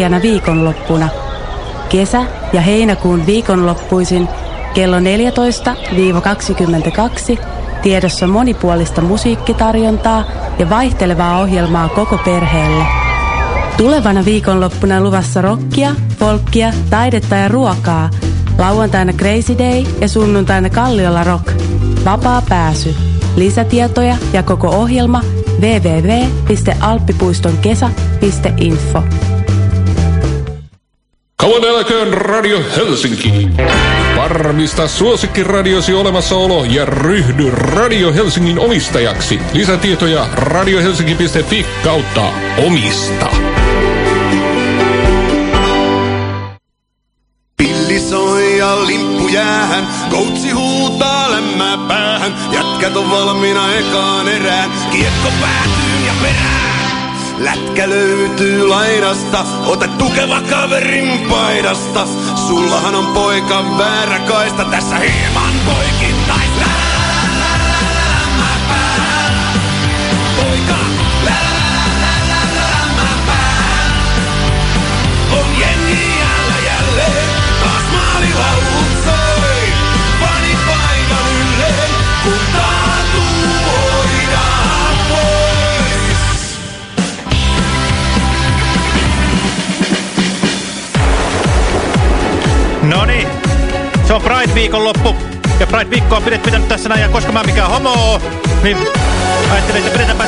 jänä viikonloppuna. Kesä- ja heinäkuun viikonloppuisin kello 14-22 tiedossa monipuolista musiikkitarjontaa ja vaihtelevaa ohjelmaa koko perheelle. Tulevana viikonloppuna luvassa rockia, folkkia, taidetta ja ruokaa. Lauantaina Crazy Day ja sunnuntaina Kalliolla Rock. Vapaa pääsy. Lisätietoja ja koko ohjelma www.alppipuistonkesä.info. Kauan Radio Helsinki. Varmista suosikkiradiosi olemassaolo ja ryhdy Radio Helsingin omistajaksi. Lisätietoja radiohelsinki.fi kautta omista. Pilli soi ja limppu jäähän, koutsi huutaa lämmää päähän. Jätkät on valmiina ekaan erään, kiekko päätyy ja perään. Lätkä löytyy laidasta, ota tukeva kaverin paidasta. Sullahan on poika väärä kaista, tässä hieman poikittaista. Se on Pride-viikonloppu. Ja Pride-viikkoa on pidetty pitänyt tässä näin, ja koska mä en mikään homo niin ajattelin, että pidetäänpä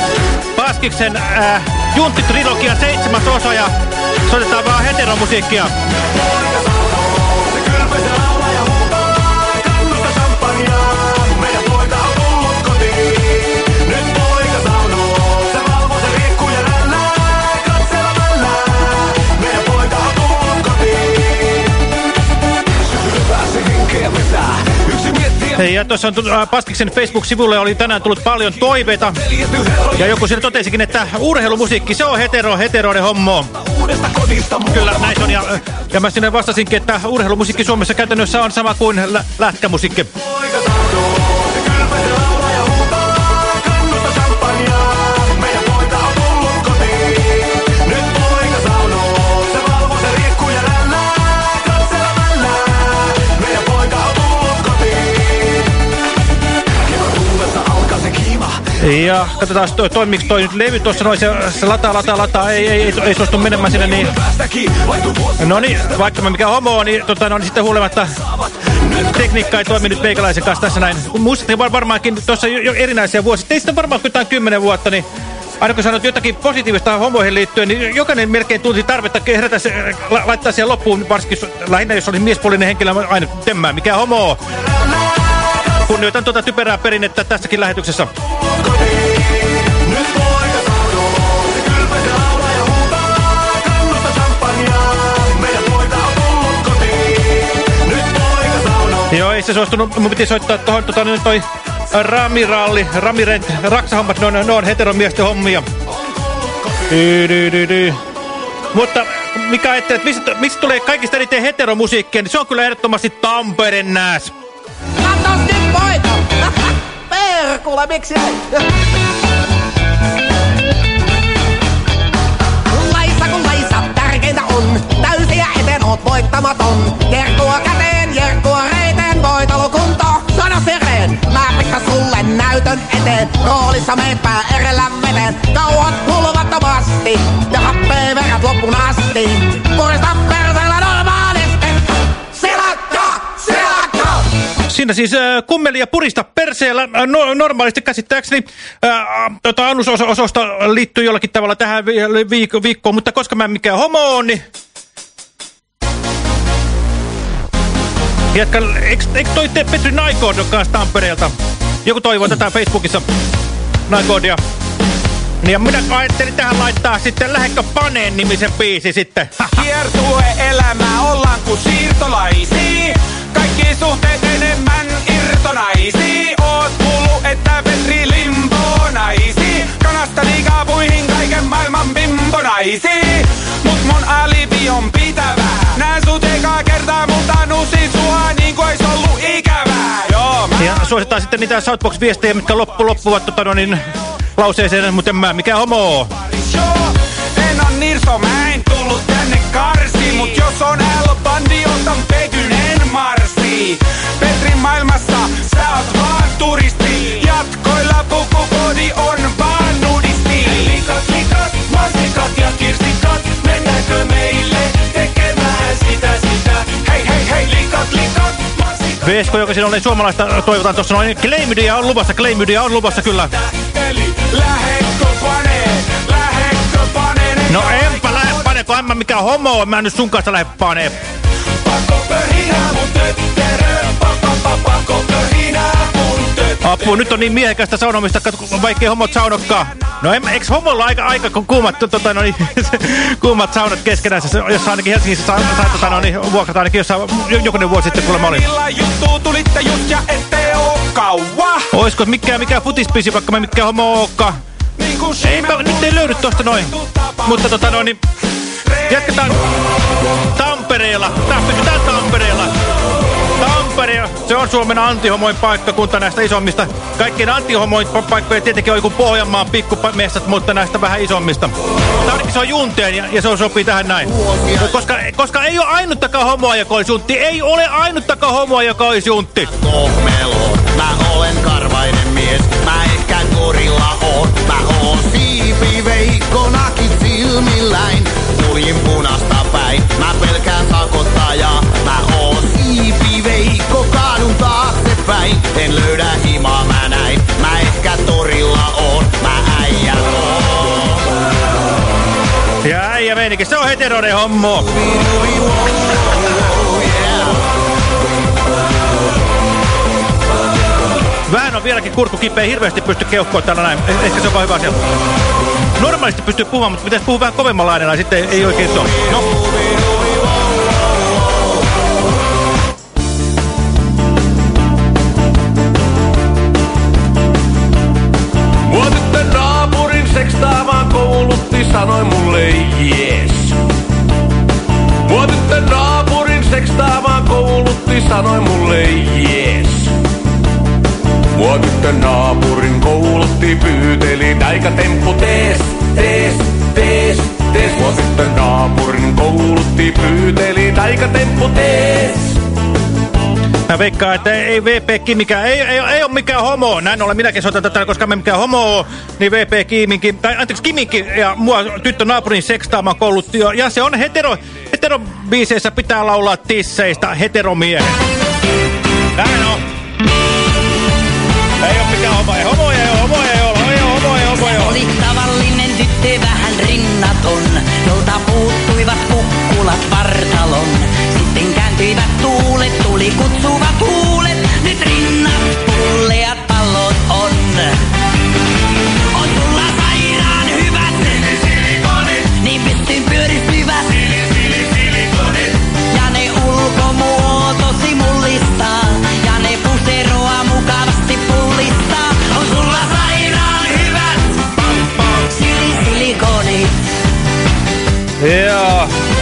Paskiksen äh, Juntti-trilogian seitsemäs osa, ja soitetaan vaan heteromusiikkia. Ja tuossa on äh, Pastiksen Facebook-sivulle oli tänään tullut paljon toiveita. Ja joku siellä totesikin, että urheilumusiikki, se on hetero, heteroiden hommo. Kyllä, näin on. Ja, ja mä sinne vastasinkin, että urheilumusiikki Suomessa käytännössä on sama kuin lä lätkämusiikki. Ja katsotaan, toi, toimiks toi nyt levy tuossa noin, se, se lataa, lataa, lataa, ei, ei, ei, ei suostu menemään sinne niin. No niin, vaikka mä mikä homo niin, tota, no, niin sitten huolimatta tekniikka ei toimi nyt meikäläisen kanssa tässä näin. Muistatte var, varmaankin tuossa jo, jo erinäisiä vuosia, teistä varmaan jotain kymmenen vuotta, niin aina kun sanot jotakin positiivista homoihin liittyen, niin jokainen melkein tunsi tarvetta herätä se, la, laittaa siihen loppuun, varsinkin lähinnä jos oli miespuolinen henkilö, aina temmää, mikä homo Kunnioitan tuota typerää perinnettä tässäkin lähetyksessä. Joo, ei se suostunut. Mun piti soittaa tuohon tota, niin toi Ramiralli, Ramirent, Raksahommat, ne on, ne on heteromiesten hommia. Mutta mikä ajattelee, että mistä, mistä tulee kaikista eniten heteromusiikkia, niin se on kyllä ehdottomasti Tampereen nääs. Katos nyt poika! Perkule, miksi ei? Laissa kun laissa tärkeintä on, täysiä eteen oot voittamaton. Jerkkua käteen, jerkkua reiteen, voitolukunto, sano sireen. Mä pikka sulle näytön eteen, roolissa meepää erellä veteen. Kauan hulvattomasti, ja happee verrat loppuun asti. Purista perseellä Siinä siis äh, kummeli ja purista perseellä äh, no, normaalisti käsittääkseni äh, tota, annusososta liittyy jollakin tavalla tähän vi viik viikkoon, mutta koska mä en mikään homo on, niin... Jätkä, eikö, eikö toi tee Petri Naikod kanssa Tampereelta? Joku toivoo tätä Facebookissa Naikodia. Niin ja minä ajattelin tähän laittaa sitten Lähekkö Paneen nimisen biisi sitten. Kiertue elämä ollaan kuin siirtolaisia. Kaikki suhteet enemmän Naisi, oot kuullu, että Petri Limpo naisi. diga puihin kaiken maailman bimbo naisi. Mut mun alibi on pitävä. Nää sut ekaa kertaa, mutta nusin sua niin kuin ois ollut ikävää. Joo, mä... Ja suositaan sitten niitä Southbox-viestejä, mitkä loppu loppuvat tota, no niin, lauseeseen, mutta mä mikä homo. En on nirso, mä en tullut tänne karsi, mut jos on L-bandi, otan pekyn, en marsi maailmassa Sä oot vaan turisti Jatkoilla pukupodi on vaan nudisti Likat, likat, masikat ja kirsikat Mennäänkö meille tekemään sitä sitä Hei hei hei likat, likat masikat, Vesko, joka sinä oli suomalaista, toivotan tuossa noin. Claimydia on luvassa, Claimydia on luvassa kyllä. Eli lähetkö paneen, lähetkö paneen. No enpä lähde paneen, kun en mä mikään homo on, mä en nyt sun kanssa lähde paneen. Pakko pöhinää mun tötterö mun tötterö. Apu, nyt on niin miehekästä saunomista, vaikkei homot saunokkaan. No en, eikö homolla aika, aika kun kuumat, tota, no niin, kuumat saunat keskenään, jos ainakin Helsingissä saa, saa tota, no niin, vuokrata ainakin jossain, jo- jokunen vuosi sitten kuulemma oli. Tulitte just ja oo. Oisko mikään, mikään futispiisi, vaikka mä mikään homo ookkaan? Niin Ei, mä, nyt ei löydy tosta noin. Mutta tota noin, niin jatketaan Tampereella. Tää pysytään Tampereella. Tampere, se on Suomen antihomoin paikkakunta näistä isommista. Kaikkien antihomoin pa- paikkoja tietenkin on joku Pohjanmaan pikkumessat, mutta näistä vähän isommista. Se on junteen ja, ja se sopii tähän näin. Koska, koska ei ole ainuttakaan homoa, joka olisi juntti. Ei ole ainuttakaan homoa, joka olisi juntti. Kohmelo, mä olen karvainen mies, mä ehkä gorilla oon. Mä oon siipiveikkonakin silmilläin, kuljin punasta päin, mä pelkään en löydä himaa mä näin. Mä ehkä torilla oon, mä äijä. Ja äijä meininki, se on heteroiden hommo. Vähän on vieläkin kurkku kipeä, hirveästi pysty keuhkoon täällä näin. Eh- Ehkä se on vaan hyvä asia. Normaalisti pystyy puhumaan, mutta pitäisi puhua vähän kovemmalla äänellä, sitten ei, ei oikein ole. No, koulutti, sanoi mulle yes. Mua tyttö naapurin sekstaamaan koulutti, sanoi mulle yes. Mua tyttö naapurin koulutti, pyyteli taikatemppu tees, tees, tees, tees. Mua tyttö naapurin koulutti, pyyteli taikatemppu tees. Mä veikkaan, että ei VP Kimikään, ei, ei, ei ole mikään homo. Näin ollen minäkin soitan tätä, koska mä en mikään homo oo, niin VP Kiminkin, tai anteeksi Kiminkin ja mua tyttö naapurin sekstaamaan koulutti. jo. Ja se on hetero, heterobiiseissä pitää laulaa tisseistä heteromiehet. Näin on. Ei ole mikään homo, ei homo, ei ole, homo, ei ole, ei ole, homo, ei ole, homo, ei ole. Oli tavallinen tyttö vähän rinnaton, jolta puuttuivat kukkulat vartalon. Kääntyivät tuulet, tuli kutsuvat huulet, nyt rinnat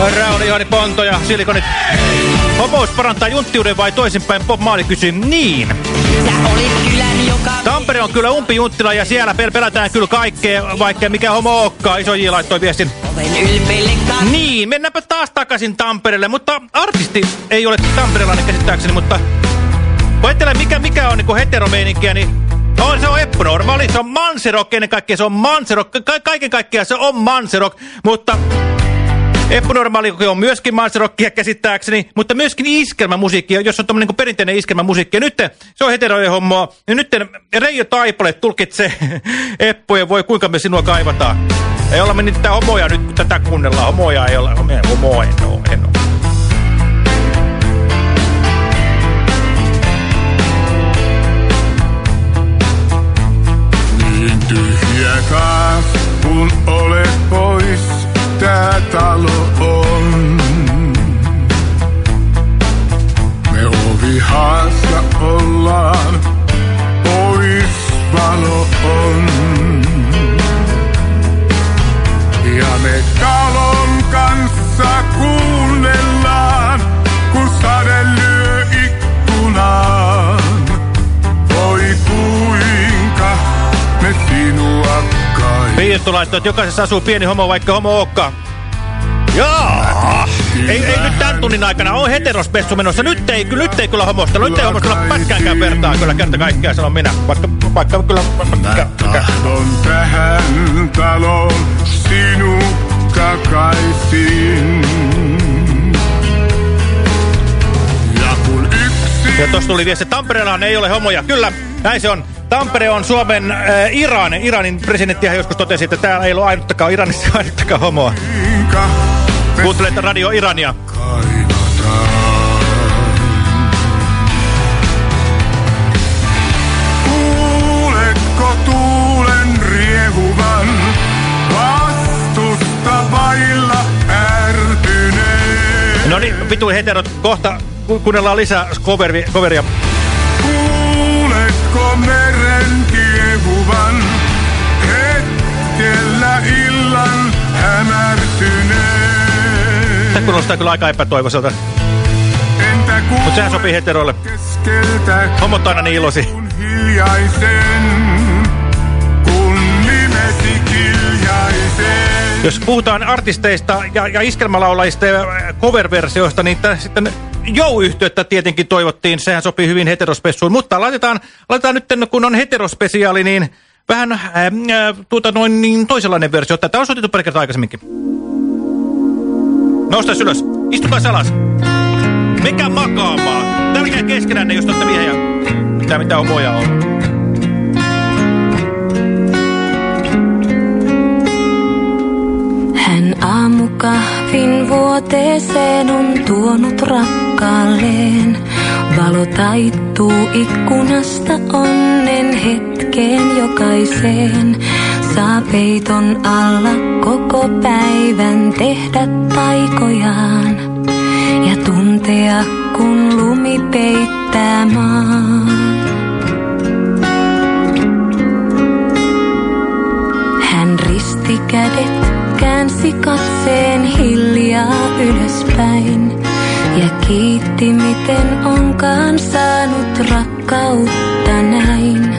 Rauli Johanni Ponto ja Silikonit. Homous parantaa junttiuden vai toisinpäin? Bob Marley kysyy. Niin. Kylän joka... Tampere on kyllä umpijunttila ja siellä pel pelätään kyllä kaikkea, vaikka mikä homo olekaan. Iso J laittoi viestin. Niin, mennäänpä taas takaisin Tampereelle, mutta artisti ei ole tamperelainen käsittääkseni, mutta ajattelee mikä, mikä on niin heteromeininkiä, niin on, se on Eppu Normaali, se on Manserok, ennen kaikkea se on Manserok, ka kaiken kaikkiaan se on Manserok, mutta Eppu Normaali on myöskin Manserokkia käsittääkseni, mutta myöskin iskelmämusiikkia, jos on tommonen niin perinteinen iskelmämusiikki. Ja nyt se on heterojen hommaa, ja nyt Reijo Taipale tulkitsee Eppujen, voi kuinka me sinua kaivataan. Ei olla me niitä homoja nyt, kun tätä kuunnellaan. Homoja ei ole. Homoja, homo en oo, en oo. Niin tyhjä taas, kun olet tää on. Me ovihassa ollaan, pois valo on. Piirtu laittoi, että jokaisessa asuu pieni homo, vaikka homo olekaan. Jaa! Ei, ei nyt tämän tunnin aikana ole heterospessu menossa. Nyt ei, nyt ei kyllä homostella. Nyt ei homostella pätkäänkään vertaa. Kyllä kerta kaikkea sanon minä. Vaikka, vaikka kyllä... Mikä. Tahdon tähän taloon sinut takaisin. Ja Tuossa tuli viesti, Tampereellahan ei ole homoja. Kyllä, näin se on. Tampere on Suomen äh, Iran. Iranin presidenttihän joskus totesi, että täällä ei ole ainuttakaan Iranissa ainuttakaan homoa. Kuuntelette Radio Irania. Kuuletko tuulen riehuvan vastusta vailla ärtyneen? No niin, vitu heterot, kohta kuunnellaan lisää coveri, coveria. Kuuletko meren kiehuvan hetkellä illan hämärtyneen? Tämä kuulostaa kyllä aika epätoivoiselta. Mutta sehän sopii heteroille. Homot on aina niin iloisia. hiljaisen, kun nimesi kiljaisen? Jos puhutaan artisteista ja, ja iskelmälaulajista ja cover-versioista, niin sitten Jou-yhtiötä tietenkin toivottiin. Sehän sopii hyvin heterospessuun. Mutta laitetaan, laitetaan nyt, kun on heterospesiaali, niin vähän äh, äh, tuota, noin, niin toisenlainen versio. Tätä on soitettu pari kertaa aikaisemminkin. Nousta ylös. Istukaa alas. Mikä makaamaan? Tälkää keskenänne, jos olette miehiä. Mitä mitä on moja olla. Hän aamukahvin vuoteeseen on tuonut rakkaalleen. Valo taittuu ikkunasta onnen hetkeen jokaiseen. Saa peiton alla koko päivän tehdä taikojaan. Ja tuntea kun lumi peittää maan. Hän risti kädet, käänsi katseen hiljaa ylöspäin ja kiitti miten onkaan saanut rakkautta näin.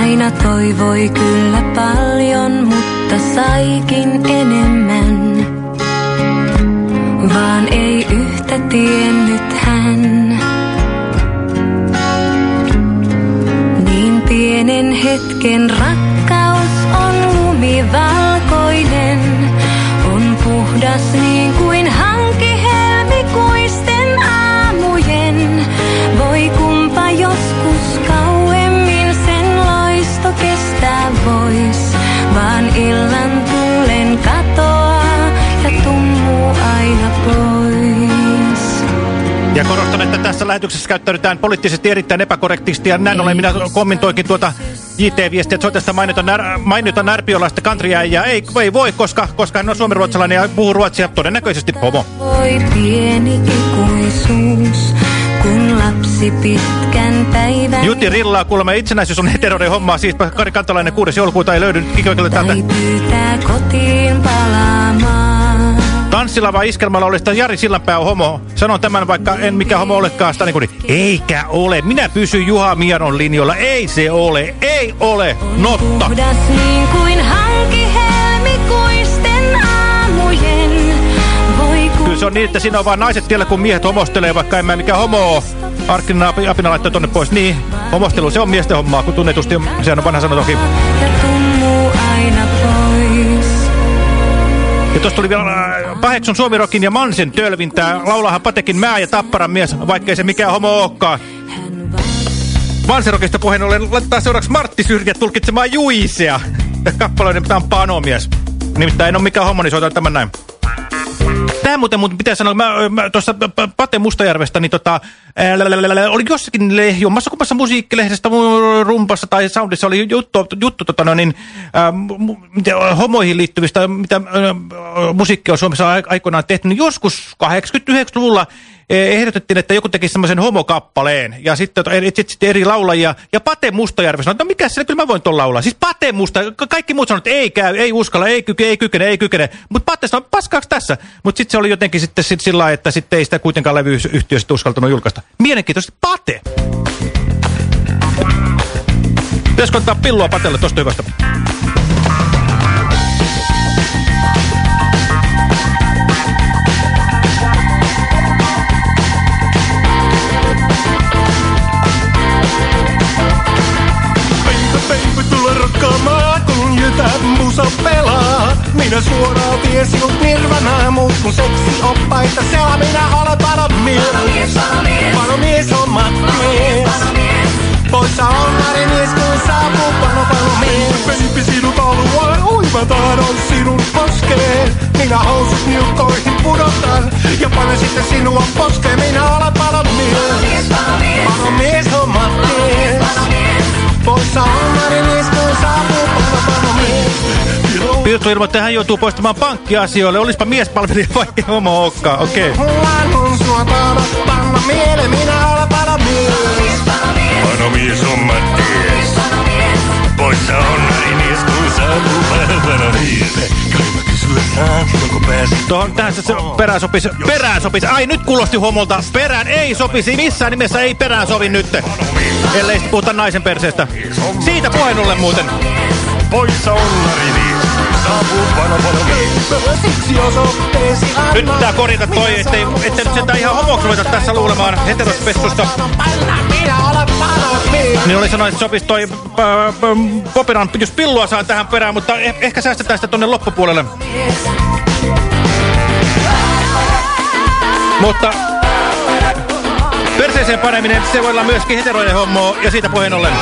Aina toivoi kyllä paljon, mutta saikin enemmän. Vaan ei yhtä tiennyt hän. Niin pienen hetken rakkaus on lumivalkoinen. On puhdas niin kuin tässä lähetyksessä käyttäydytään poliittisesti erittäin epäkorrektisti ja näin ollen minä kommentoinkin tuota JT-viestiä, että soitasta mainita, när, mainita närpiolaista kantriäijää. Ei, ei voi, koska, koska hän on suomenruotsalainen ja puhuu ruotsia, todennäköisesti homo. Voi pieni ikuisuus, kun lapsi pitkän päivän... Jutti Rillaa kuulemma itsenäisyys on heteroiden hommaa, siis Kari Kantalainen 6. joulukuuta ei löydy Kikoikelle täältä. Tai pyytää kotiin palaamaan. Tanssilava iskelmällä olista Jari Sillanpää on homo. Sanon tämän, vaikka en mikä homo olekaan. Stani Kuni. Eikä ole. Minä pysyn Juha Mianon linjoilla. Ei se ole. Ei ole. Notta. Niin kuin helmikuisten aamujen. Kyllä se on niin, että siinä on vaan naiset tiellä, kun miehet homostelee, vaikka en mä mikä homo. Arkkinen Api- Apina laittoi tonne pois. Niin, homostelu se on miesten hommaa, kun tunnetusti sehän on vanha sana toki. Ja tuossa tuli vielä äh, paheksun Suomirokin ja Mansen tölvintää. Laulahan Patekin mää ja tapparan mies, vaikkei se mikään homo olekaan. Manserokista puheen ollen laittaa seuraavaksi Martti Syrjä tulkitsemaan Juisea. Ja kappaleiden tämä on panomies. Nimittäin en ole mikään homo, niin soitan tämän näin. Tämä muuten, mutta pitää sanoa, mä, mä tuossa Pate Mustajärvestä, niin tota, ää, oli jossakin jommassa kummassa musiikkilehdestä, mu- rumpassa tai soundissa oli juttu, juttu tota, no, niin, ää, mitä, homoihin liittyvistä, mitä ää, musiikkia on Suomessa ai- aikoinaan tehty, niin joskus 89-luvulla ehdotettiin, että joku teki semmoisen homokappaleen, ja sitten tota, et, sitten eri laulajia, ja Pate Mustajärvi sanoi, että no mikä se, kyllä mä voin tuon laulaa. Siis Pate Musta, ka- kaikki muut sanoivat, että ei käy, ei uskalla, ei kykene, ei kykene, ei kykene. Mutta Pate sanoi, paskaaks tässä? Mutta sitten se oli jotenkin sitten sit sillä lailla, että sitten ei sitä kuitenkaan levyyhtiö sitten uskaltanut julkaista. Mielenkiintoisesti Pate. Pitäisikö ottaa pillua Patelle tosta hyvästä? missä musa pelaa. Minä suoraan vien sinut nirvanaa, mut kun seksi oppaita siellä minä olen panomies. Panomies, panomies, panomies on matmies. Poissa on marimies, kun saapuu pano panomies. Baby, sinut alueen, uimata, on sinun poskeen. Minä housut niukkoihin pudotan ja panen sitten sinua poskeen. Minä olen panomies. Panomies, panomies, panomies on matmies. Poissa on marimies, kun saapuu pano panomies. Pirtu ilmoitti, että hän joutuu poistamaan pankkiasioille. Olispa miespalvelija vai homo okka. Okei. Okay. Panna hommat ties. Poissa on marimies, kun saapuu Tuohon tähän se perään sopisi. Perään sopisi. Ai nyt kuulosti homolta. Perään ei sopisi. Missään nimessä ei perään sovi nyt. Ellei puhuta naisen perseestä. Siitä puheen ollen muuten. Poissa on marimies, saapuu pano panomies. Siksi. Nyt pitää korjata toi, ettei, ettei nyt sentään ihan homoksi ruveta tässä luulemaan heterospessusta. Niin oli sanonut, että sopisi toi äh, Popiran, jos pillua saa tähän perään, mutta eh, ehkä säästetään sitä tonne loppupuolelle. Mutta perseeseen paneminen, se voi olla myöskin heteroiden hommoa ja siitä puheen ollen.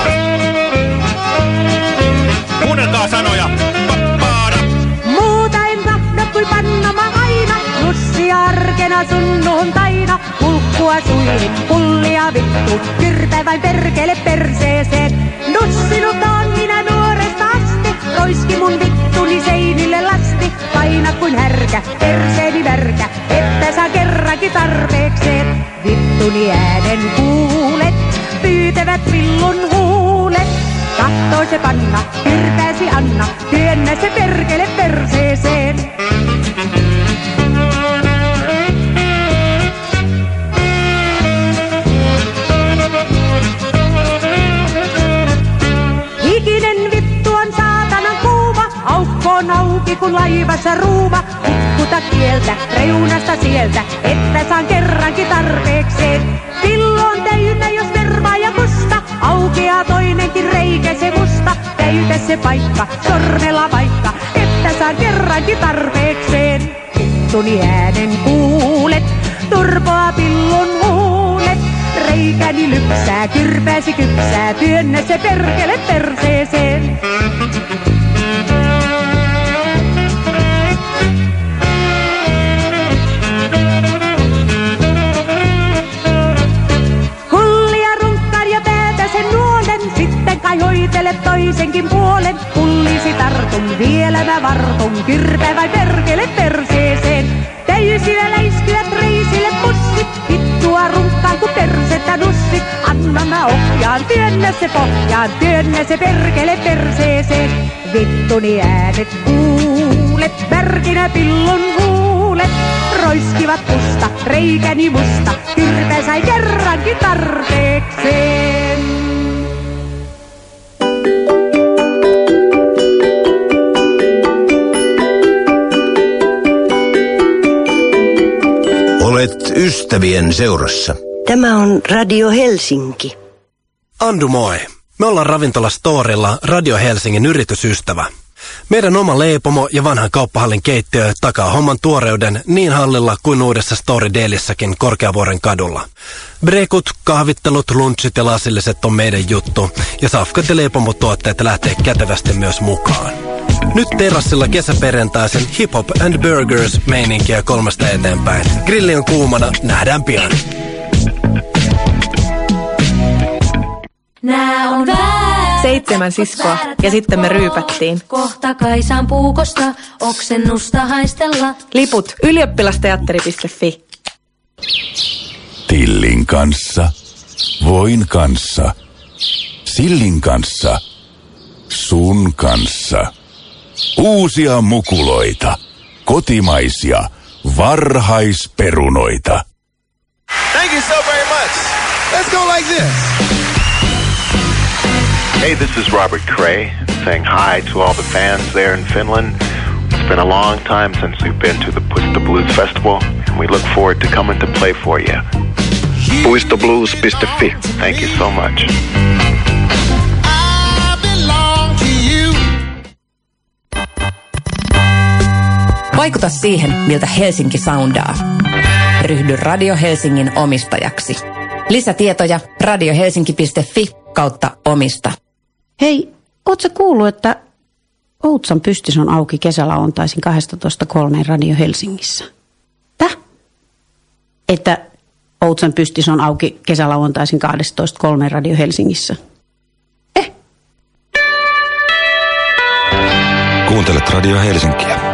Kuunnelkaa sanoja. Pappaada. Muuta en tahdo kuin pannama aina, nussi arkena sunnuntaina. Kulkkua suihin, pullia vittu, kyrpä vain perkele perseeseen. Nussinut minä nuoresta asti, roiski mun vittuni seinille lasti. Paina kuin härkä, perseeni värkä, että saa kerrankin tarpeekseen. Vittuni äänen kuulet, pyytävät villun huulet. Tahtoo se panna, kyrpääsi anna, työnnä se perkele perseeseen. Hikinen vittu on saatanan kuuma, aukko on auki kun laivassa ruuma. Kukkuta kieltä, reunasta sieltä, että saan kerrankin tarpeekseen. Pillo aukeaa toinenkin reikä se musta. Täytä se paikka, sormella vaikka, että saan kerrankin tarpeekseen. Vittuni äänen kuulet, turpoa pillon huulet. Reikäni lypsää, kyrpääsi kypsää, työnnä se perkele perseeseen. Toisenkin puolen. Pullisi tartun, vielä mä vartun, kyrpä vai perkele perseeseen. Täysillä läiskyvät reisille pussit, vittua runkkaan kun persettä nussit. Anna mä ohjaan, työnnä se pohjaan, työnnä se perkele perseeseen. Vittuni äänet kuulet, värkinä pillon huulet. Roiskivat musta, reikäni musta, kyrpä sai kerrankin tarpeekseen. Olet ystävien seurassa. Tämä on Radio Helsinki. Andu moi. Me ollaan ravintola Storilla Radio Helsingin yritysystävä. Meidän oma leipomo ja vanhan kauppahallin keittiö takaa homman tuoreuden niin hallilla kuin uudessa Story Dailissäkin Korkeavuoren kadulla. Brekut, kahvittelut, lunchit ja lasilliset on meidän juttu ja safkat ja leipomotuotteet lähtee kätevästi myös mukaan. Nyt terassilla kesäperjantaisin Hip Hop and Burgers meininkiä kolmesta eteenpäin. Grilli on kuumana, nähdään pian. Nää on. Seitsemän siskoa ja sitten me ryypättiin. Kohta Kaisan puukosta oksennusta haistella. Liput ylioppilasteatteri.fi. Tillin kanssa, voin kanssa, Sillin kanssa, sun kanssa. Uusia mukuloita, kotimaisia, varhaisperunoita. Thank you so very much. Let's go like this. Hey, this is Robert Cray saying hi to all the fans there in Finland. It's been a long time since we've been to the Puista Blues Festival, and we look forward to coming to play for you. Puistoblues.fi. Thank you so much. Vaikuta siihen, miltä Helsinki soundaa. Ryhdy Radio Helsingin omistajaksi. Lisätietoja radiohelsinki.fi kautta omista. Hei, oot sä kuullut, että Outsan pystys on auki kesälauantaisin 12.3 Radio Helsingissä. Täh? Että Outsan pystys on auki kesälauantaisin 12.3 Radio Helsingissä. Kuuntelet Radio Helsinkiä.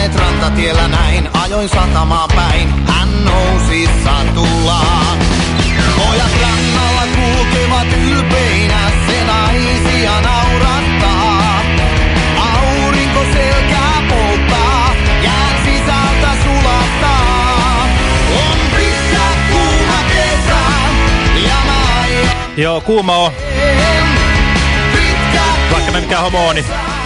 Hänet rantatiellä näin, ajoin satamaa päin. Hän nousi satullaan. Pojat rannalla kulkevat ylpeinä, se naisia naurattaa. Aurinko selkää polttaa, jään sisältä sulattaa. On pitkä kuuma kesä, ja mä Joo, kuuma on. Vaikka mä mikään homo on, niin...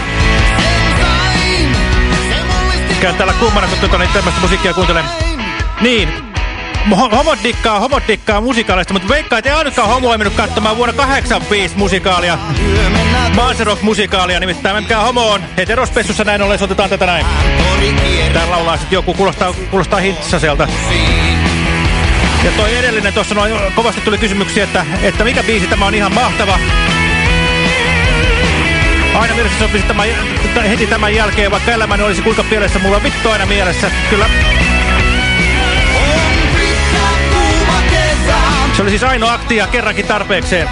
Käyn täällä kuumana, kun tuota, niin tämmöistä musiikkia kuuntelen. Niin. Ho- Homot dikkaa, homot dikkaa musikaalista, mutta veikkaa, että ei ainutkaan homo ei mennyt katsomaan vuonna 85 musikaalia. Manserock-musikaalia, nimittäin mä mikään homo on. Heterospessussa näin ollen, soitetaan tätä näin. Tää laulaa sitten joku, kuulostaa, kuulostaa hintsaselta. Ja toi edellinen, tuossa noin kovasti tuli kysymyksiä, että, että mikä biisi tämä on ihan mahtava. Aina mielessä sopisi tämän, heti tämän jälkeen, vaikka elämäni olisi kuinka pielessä, mulla on vittu aina mielessä. Kyllä. Se oli siis ainoa akti ja kerrankin tarpeekseen.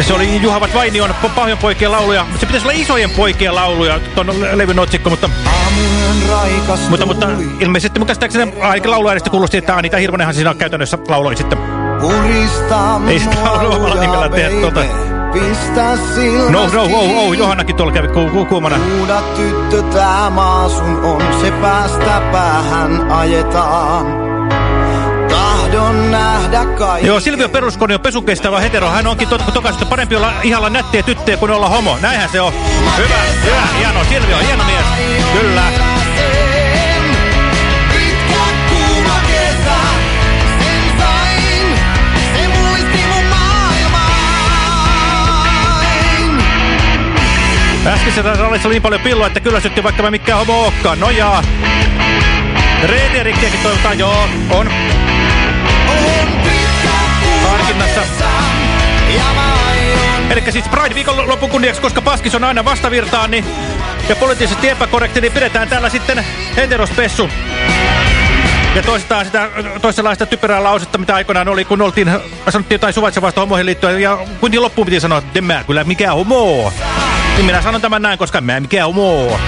Se oli Juhavat Vainion pa- pahojen poikien lauluja. Se pitäisi olla isojen poikien lauluja, tuon levyn otsikko, mutta... Mutta, mutta ilmeisesti mun käsittääkseni ainakin lauluäänestä kuulosti, että Anita Hirvonenhan siinä käytännössä lauloi sitten. Ei sitä laulu omalla nimellä tehdä tuota. Pistä No, no, oh, oh, Johannakin tuolla kävi ku, ku, kuumana. Huuda tyttö, tää maa sun on, se päästä päähän ajetaan. Tahdon nähdä kaikki. Joo, Silvio Peruskoni on pesukestävä hetero. Hän onkin to tokaisesti parempi olla ihalla nättiä tyttöjä kuin olla homo. Näinhän se on. Hyvä, hyvä, hieno. Silvio, hieno mies. Kyllä. Äskeisessä rallissa oli niin paljon pilloa, että kyllä sytti vaikka mä mikään homo olekaan. No jaa. Reetirikkiäkin toivotaan, joo, on. Harkinnassa. Eli siis Pride viikon lopun kunniaksi, koska paskis on aina vastavirtaan, niin, ja poliittisesti epäkorrekti, niin pidetään täällä sitten heterospessu. Ja toistetaan sitä toisenlaista typerää lausetta, mitä aikoinaan oli, kun oltiin, sanottiin jotain suvaitsevasta homoihin liittyen, ja kuitenkin loppuun piti sanoa, että mä kyllä mikään homo. Niin minä sanon tämän näin, koska mä en mikään homo.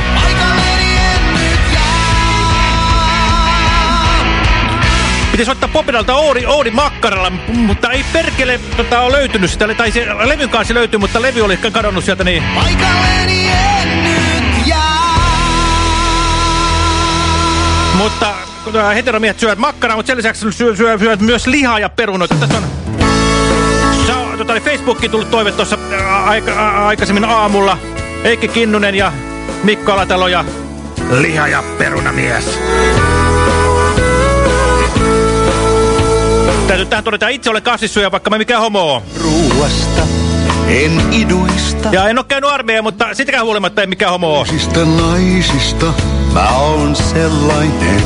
Pitäisi ottaa Popinalta Oudi, Oudi Makkaralla, mutta ei perkele tota, ole löytynyt sitä, tai se levyn kanssa löytyy, mutta levy oli kadonnut sieltä niin. Paikalleni en nyt jää. Mutta äh, heteromiehet syövät makkaraa, mutta sen lisäksi syö, syö, syövät myös lihaa ja perunoita. Tässä on tota, oli Facebookiin tullut toive tuossa aika, aikaisemmin aamulla. Eikki Kinnunen ja Mikko Alatalo ja liha- ja perunamies. Täytyy tähän todeta, itse olen kasvissyöjä, vaikka mä mikään homo oon. Ruuasta en iduista. Ja en ole käynyt armeija, mutta sitäkään huolimatta ei mikään homo. Naisista naisista mä oon sellainen.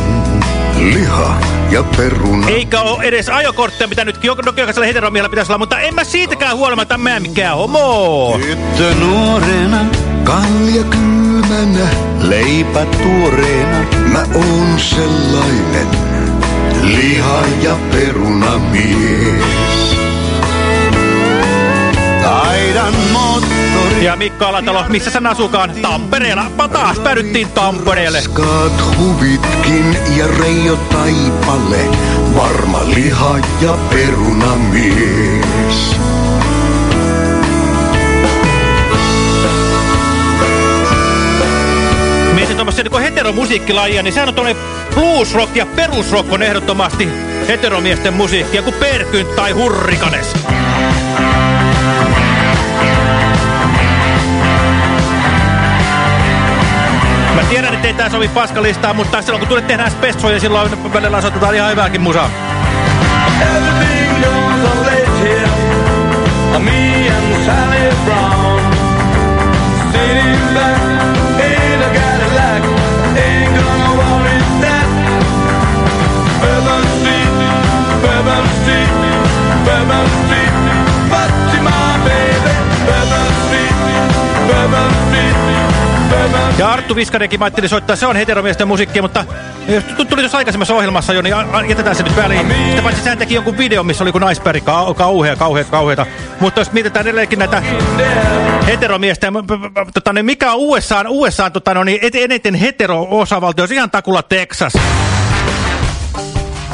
Liha ja peruna. Eikä ole edes ajokortteja, mitä nyt jokaisella heteromiehellä pitäisi olla, mutta en mä siitäkään huolimatta mä mikään homo. Tyttö nuorena, kalja kylmänä, leipä tuoreena. Mä oon sellainen. Liha ja peruna mies. Taidan moottori. Ja Mikko Alatalo, missä sen asukaan? Tampereella. Mä taas päädyttiin Tampereelle. Raskaat huvitkin ja Reijo Taipale. Varma liha ja peruna mies. Mietin tuommoista niin heteromusiikkilajia, niin sehän on tuollainen bluesrock ja perusrock on ehdottomasti heteromiesten musiikkia kuin Perkynt tai Hurrikanes. Että ei tää sovi paskalistaa, mutta silloin kun tulet tehdään spessoja, silloin välillä soitetaan ihan hyvääkin musaa. Arttu Viskadenkin mä ajattelin soittaa, se on heteromiesten musiikkia, mutta tu- tuli tuossa aikaisemmassa ohjelmassa jo, niin jätetään se nyt väliin. Sitä paitsi sehän teki jonkun video, missä oli kuin naispäri, ka kauhea, kauheat, kauheita. Mutta jos mietitään edelleenkin näitä heteromiestä, tota, niin mikä on USA, USA tota, no, niin eniten hetero-osavaltio, ihan takula Texas.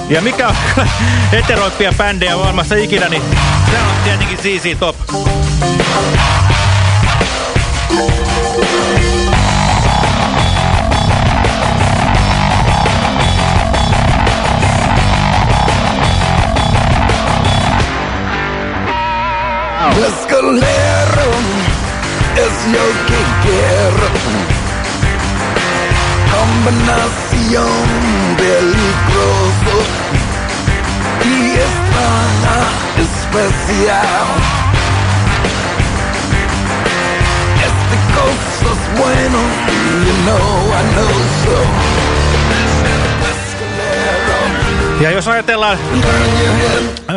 Ja mikä on heteroimpia bändejä maailmassa ikinä, niin se on tietenkin ZZ Top. Es yo que quiero. Combinación peligroso y extraña especial. Este cosa es bueno, you know I know so. Ja jos ajatellaan,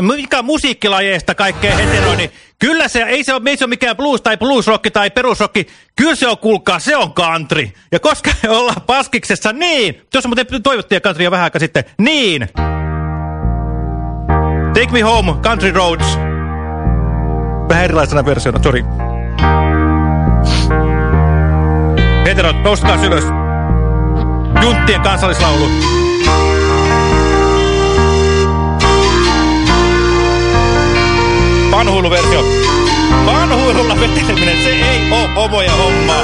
mikä on musiikkilajeista kaikkea hetero, niin kyllä se, ei se ole, ei se ole mikään blues tai bluesrocki tai perusrocki, kyllä se on, kuulkaa, se on country. Ja koska ollaan paskiksessa, niin, tuossa muuten toivottiin countrya vähän aikaa sitten, niin. Take me home, country roads. Vähän erilaisena versiona, sorry. Heterot, nouskaa ylös. Junttien kansallislaulu. Vanhuiluversio. Vanhuilulla veteleminen, se ei oo homoja hommaa.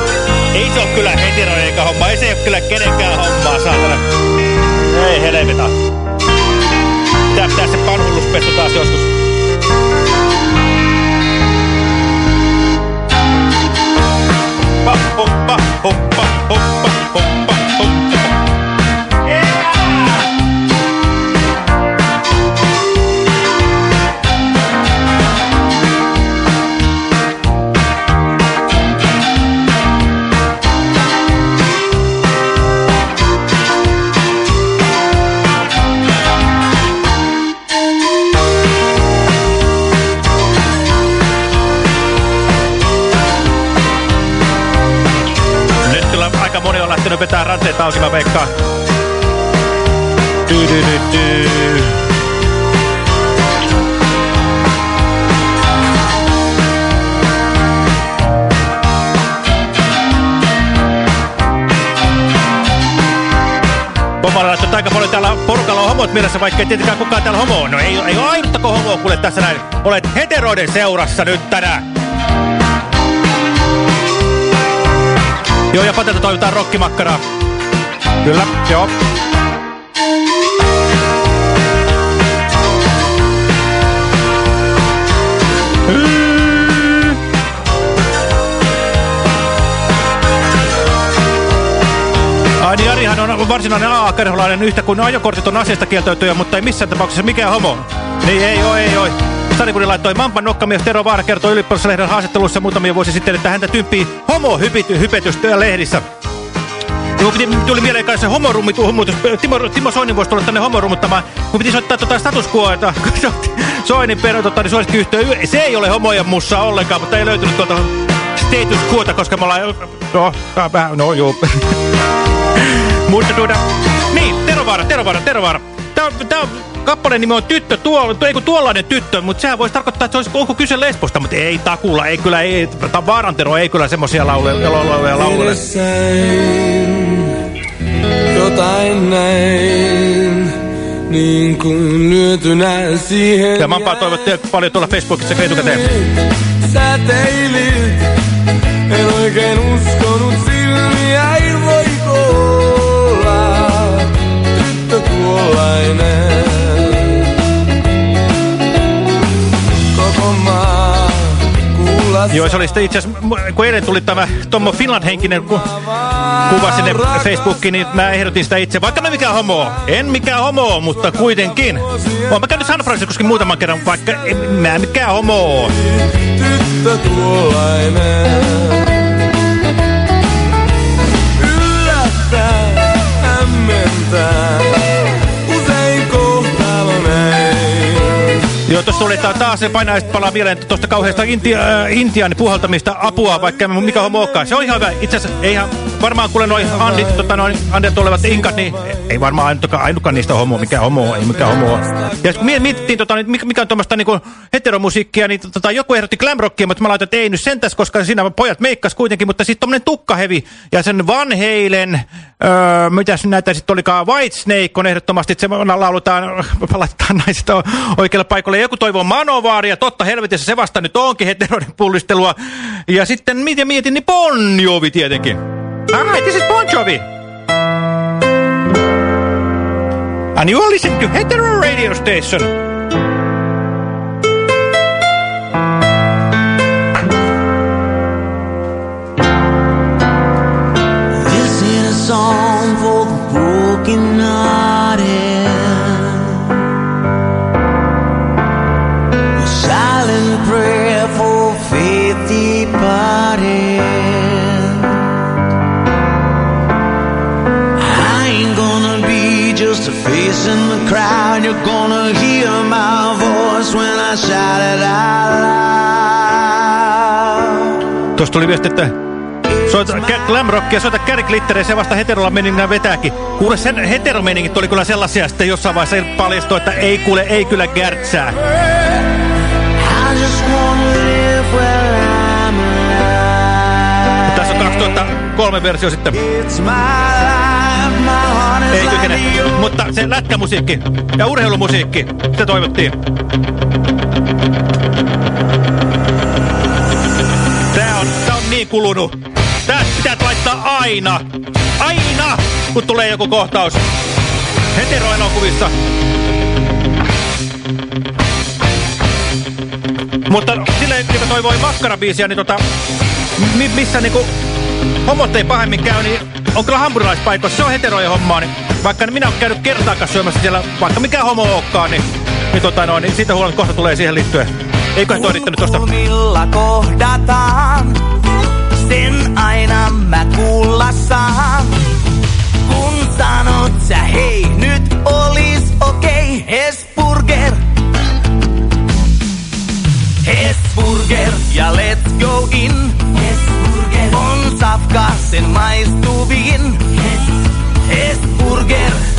Ei se oo kyllä hetero eikä homma. Ei se oo kyllä kenenkään hommaa, saatana. Ei helvetä. Pitää pitää se vanhuiluspessu taas joskus. Pa, hoppa, hoppa, hoppa, hoppa, lähtenyt vetää ranteita auki, mä veikkaan. Pomalla laittaa aika paljon täällä porukalla on homot mielessä, vaikka ei tietenkään kukaan täällä homo on. No ei, ei ole ainuttako homoa kuule tässä näin. Olet heteroiden seurassa nyt tänään. Joo, ja Patelta toivotaan rokkimakkaraa. Kyllä, joo. Ai niin, Jarihan on varsinainen AA-kerholainen yhtä kuin ajokortit on asiasta kieltäytyjä, mutta ei missään tapauksessa mikään homo. Niin ei oi, ei oi. Sarikuri laittoi Mampan nokkamies Tero Vaara kertoi ylioppilaslehden haastattelussa muutamia vuosi sitten, että häntä tympii homo-hypetystä lehdissä. Mun piti, tuli mieleen kai se homorummitus. Timo, Timo Soinin voisi tulla tänne homorummuttamaan. Mun piti soittaa tota status quoita, kun se otti Soinin perä, tota, niin yhtä. Se ei ole homojen mussa ollenkaan, mutta ei löytynyt tuolta status quota, koska me ollaan... No, vähän, no juu. Mutta tuoda... Niin, Terovaara, Terovaara, Terovaara. On, kappaleen nimi on tyttö, tuo, ei kun tuollainen tyttö, mutta sehän voisi tarkoittaa, että se olisi, onko kyse lesbosta, mutta ei takulla, ei kyllä, ei, tämä vaarantero ei kyllä semmoisia lauleja laule, laule. Jotain näin, niin kuin lyötynä siihen Ja Mampaa toivotti paljon tuolla Facebookissa etukäteen. säteilyt. En oikein uskonut Joo, se oli sitten itse asiassa, kun eilen tuli tämä Tommo Finland-henkinen ku, kuva sinne Facebookiin, niin mä ehdotin sitä itse, vaikka mä mikään homo. En mikään homo, mutta kuitenkin. Oon mä käynyt San Franciscoskin muutaman kerran, vaikka en mä mikään homo. tyttö tuollainen. Yllättää, hämmentää, Joo, tuossa tuli taas se painaa sitten palaa vielä tuosta kauheasta Intia, äh, Intian puhaltamista apua, vaikka mikä homo olekaan. Se on ihan hyvä. Itse asiassa ei ihan varmaan kuule noin Andit, tota, noin, Andit olevat inkat, niin ei varmaan ainuttakaan, ainuttakaan niistä homo, mikä homo, ei mikä homo. Ja kun mietittiin, tota, mikä, on tuommoista niinku heteromusiikkia, niin tota, joku ehdotti glamrockia, mutta mä laitoin, että ei nyt sentäs, koska siinä pojat meikkas kuitenkin, mutta siis tommonen tukkahevi ja sen Van Halen, öö, mitäs näitä sitten olikaan, Whitesnake on ehdottomasti, että se laulutaan, laittaa naiset oikealle paikalle. Joku toivoo Manovaaria, totta helvetissä, se vasta nyt onkin heteroiden pullistelua. Ja sitten mietin, mietin, niin Bon Jovi tietenkin. Hi, this is Bon Jovi. And you are listening to Hetero Radio Station. This is a song for the broken hearted. Tuli viesti, että soita glamrockia, soita se vasta heterolla meninä vetääkin. Kuule, sen heteromeningit oli kyllä sellaisia, että jossain vaiheessa paljastui, että ei kuule, ei kyllä alive. Tässä on 2003 versio sitten. Ei kykene. Mutta se lätkämusiikki ja urheilumusiikki, se toivottiin. Kulunut. Tää pitää laittaa aina. Aina, kun tulee joku kohtaus. Heteroelokuvissa. Mutta sille, joka toivoi makkarabiisiä, niin tota, mi missä niinku homot ei pahemmin käy, niin on kyllä hampurilaispaikoissa. Se on heterojen hommaa, niin vaikka minä olen käynyt kertaakaan syömässä siellä, vaikka mikä homo olekaan, niin, niin, tota noin, niin siitä huolen kohta tulee siihen liittyen. Eiköhän toi riittänyt. Kulmilla kohdataan, sen aina mä kuulla saan. Kun sanot sä hei, nyt olis okei, okay. Hesburger. Hesburger ja let's go in. Hesburger on safka sen maistuvin. Hesburger.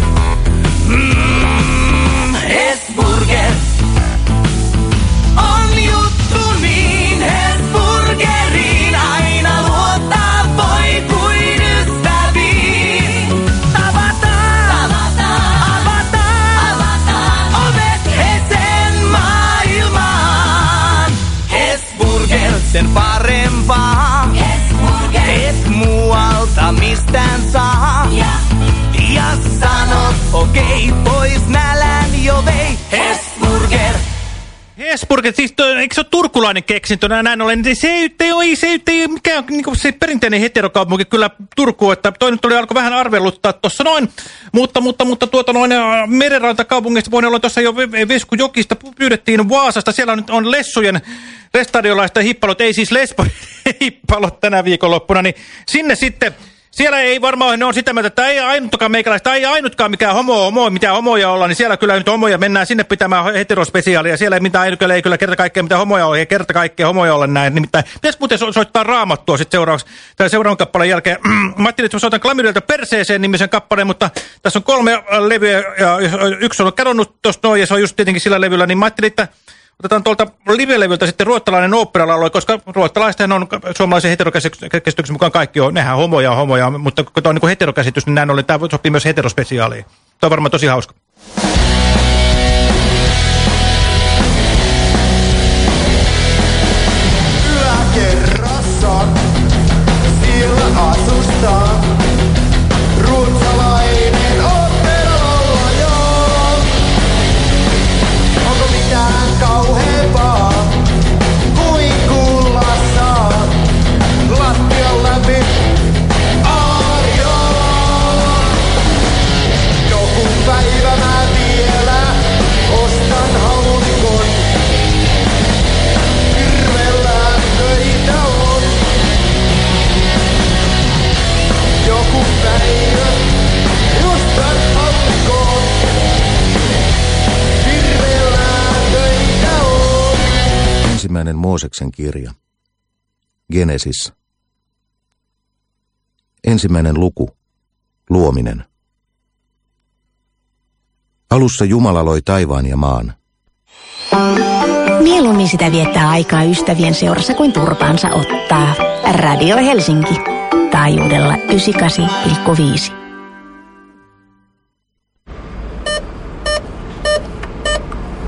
Okay, pois nälän jo vei. Hesburger. Hesburger, siis toi, eikö se ole turkulainen keksintö näin ollen? Se ei, ei, ole- se ei, ei mikään niin se perinteinen heterokaupunki kyllä Turku, että toi nyt oli alkoi vähän arveluttaa tuossa noin, mutta, mutta, mutta tuota noin merenrantakaupungista voin olla tuossa jo Ve- Vesku Jokista, pyydettiin Vaasasta, siellä nyt on Lessujen restadiolaista hippalot, ei siis Lesbo hippalot tänä viikonloppuna, niin sinne sitten siellä ei varmaan, ne on sitä mieltä, että ei ainutkaan meikäläistä, ei ainutkaan mikään homo, homo, mitä homoja olla, niin siellä kyllä nyt homoja mennään sinne pitämään heterospesiaalia. Siellä ei mitään, ei kyllä, ei kyllä kerta kaikkea mitä homoja on, ei kerta kaikkea homoja olla näin. Nimittäin, pitäisi muuten so soittaa raamattua sitten seuraavaksi, tai seuraavan kappaleen jälkeen. Mä ajattelin, että mä soitan Klamydelta perseeseen nimisen kappaleen, mutta tässä on kolme äh, levyä, ja yksi on kadonnut tuosta noin, ja se on just tietenkin sillä levyllä, niin mä ajattelin, että Otetaan tuolta live-levyltä sitten ruottalainen oopperalaulue, koska ruottalaistenhan on suomalaisen heterokäsityksen mukaan kaikki on, nehän homoja on homoja, mutta kun tämä on niin heterokäsitys, niin näin ollen tämä sopii myös heterospesiaaliin. Tämä on varmaan tosi hauska. Ensimmäinen Mooseksen kirja. Genesis. Ensimmäinen luku. Luominen. Alussa Jumala loi taivaan ja maan. Mieluummin sitä viettää aikaa ystävien seurassa kuin turpaansa ottaa. Radio Helsinki. Taajuudella 98,5.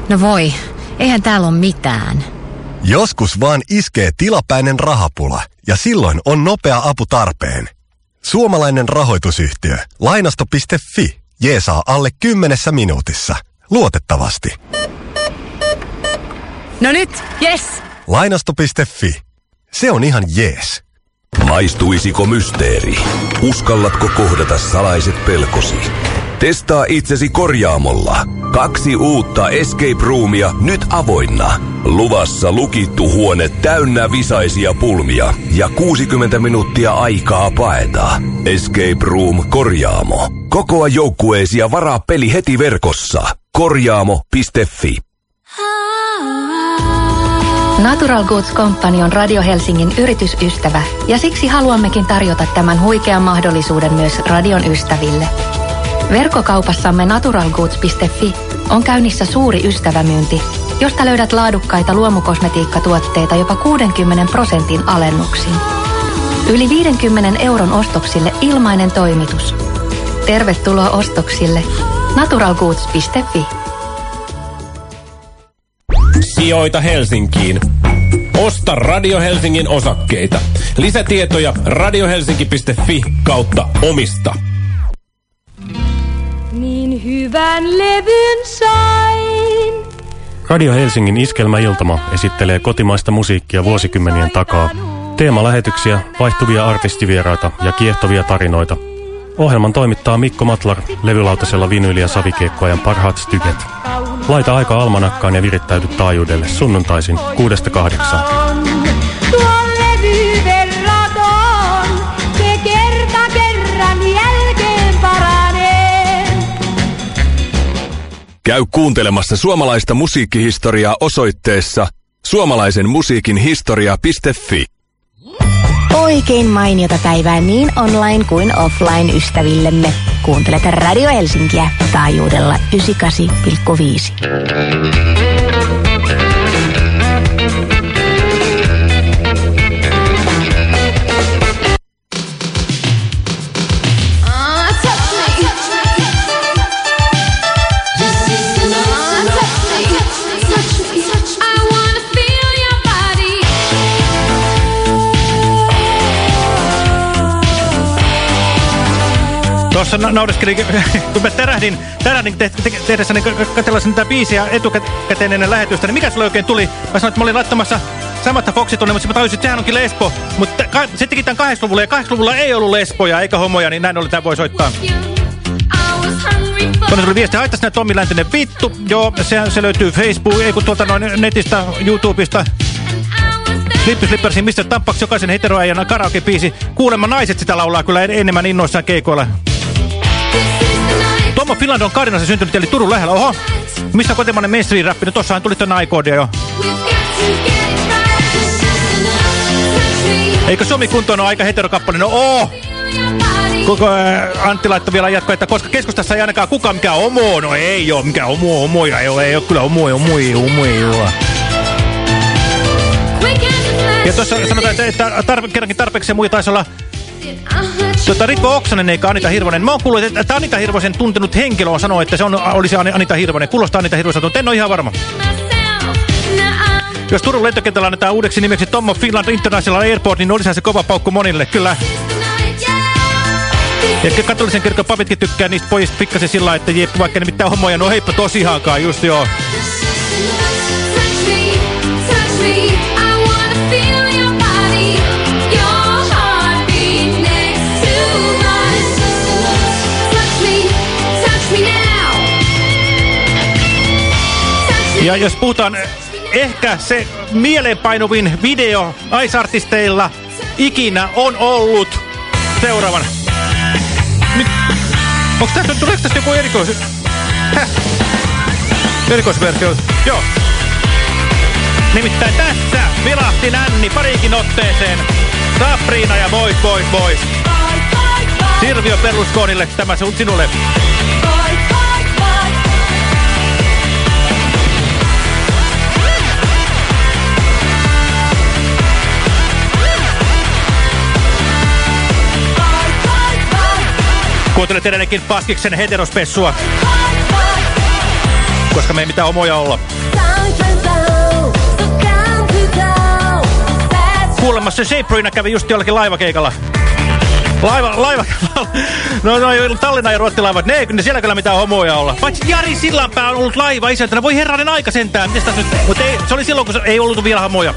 No voi, eihän täällä ole mitään. Joskus vaan iskee tilapäinen rahapula ja silloin on nopea apu tarpeen. Suomalainen rahoitusyhtiö Lainasto.fi jeesaa alle kymmenessä minuutissa. Luotettavasti. No nyt, yes! Lainasto.fi. Se on ihan jees. Maistuisiko mysteeri? Uskallatko kohdata salaiset pelkosi? Testaa itsesi korjaamolla. Kaksi uutta Escape Roomia nyt avoinna. Luvassa lukittu huone täynnä visaisia pulmia ja 60 minuuttia aikaa paeta. Escape Room Korjaamo. Kokoa joukkueesi ja varaa peli heti verkossa. Korjaamo.fi Natural Goods Company on Radio Helsingin yritysystävä ja siksi haluammekin tarjota tämän huikean mahdollisuuden myös radion ystäville. Verkkokaupassamme naturalgoods.fi on käynnissä suuri ystävämyynti, josta löydät laadukkaita luomukosmetiikkatuotteita jopa 60 prosentin alennuksiin. Yli 50 euron ostoksille ilmainen toimitus. Tervetuloa ostoksille. naturalgoods.fi Sijoita Helsinkiin. Osta Radio Helsingin osakkeita. Lisätietoja radiohelsinki.fi kautta omista. Hyvän levyn sain. Radio Helsingin Iskelmäiltama esittelee kotimaista musiikkia vuosikymmenien takaa. Teemalähetyksiä, vaihtuvia artistivieraita ja kiehtovia tarinoita. Ohjelman toimittaa Mikko Matlar levylautasella vinyli- ja savikiekkoajan parhaat styket. Laita aika almanakkaan ja virittäyty taajuudelle sunnuntaisin 6-8. Tuon Käy kuuntelemassa suomalaista musiikkihistoriaa osoitteessa suomalaisen musiikin historia.fi. Oikein mainiota päivää niin online kuin offline ystävillemme. Kuuntelet Radio Helsinkiä taajuudella 98,5. Tuossa na naureskelin, kun mä tärähdin, tärähdin te te tehdessä niin katsellessa niitä biisiä etukäteen ennen lähetystä, niin mikä sulle oikein tuli? Mä sanoin, että mä olin laittamassa samatta Foxi tunne, mutta mä tajusin, että sehän onkin lesbo. Mutta sittenkin tämän 80-luvulla, ja 80-luvulla ei ollut lesboja eikä homoja, niin näin ollen tämä voi soittaa. Tuonne tuli viesti, haittaisi näin Tommi Läntinen vittu. Joo, se, se löytyy Facebook, ei kun tuolta noin netistä, YouTubesta. Slippi Slippersin Mr. Tampaksi jokaisen heteroäijän karaoke-biisi. Kuulemma naiset sitä laulaa kyllä enemmän innoissaan keikoilla. Tomo Finland on Karinassa syntynyt, eli Turun lähellä. Oho, missä kotimainen mainstream-räppi? No tossahan tuli tuon iCodea jo. Eikö Somi kuntoon ole aika heterokappale? No oo! Koko äh, Antti laittoi vielä jatkoa, että koska keskustassa ei ainakaan kukaan mikään homo. No ei oo, mikään homo, homoja ei ole, ei ole kyllä homoja, homoja, homoja. Ja tuossa sanotaan, että, että tarpe, kerrankin tarpeeksi muita taisi olla Tuota, Ritvo Oksanen eikä Anita Hirvonen. Mä oon kuullut, että Anita Hirvosen tuntenut henkilö on sanonut, että se on, olisi Anita Hirvonen. Kuulostaa Anita Hirvosen, mutta en ole ihan varma. Jos Turun lentokentällä annetaan uudeksi nimeksi Tommo Finland International Airport, niin olisihan se kova paukku monille, kyllä. Ja katolisen kirkon papitkin tykkää niistä pojista pikkasen sillä että jep, vaikka ne mitään homoja, no heippa tosiaankaan, just joo. Ja jos puhutaan ehkä se mieleenpainuvin video naisartisteilla ikinä on ollut seuraavana. Nyt, onko tässä, tuleeko tästä joku erikois... Erikoisversio? Joo. Nimittäin tässä vilahti nänni parikin otteeseen. Sabrina ja boys, boys, boys. Sirvio Berlusconille tämä sinulle. Kuuntelet edelleenkin Paskiksen heterospessua. Koska me ei mitään homoja olla. Kuulemassa Shaperina kävi just jollakin laivakeikalla. Laiva, laiva, no, no Tallinnan ja Ruottilaivat, ne ei siellä kyllä mitään homoja olla. Paitsi Jari Sillanpää on ollut laiva isäntänä, voi herranen aika sentään. Mutta se oli silloin, kun se ei ollut vielä homoja.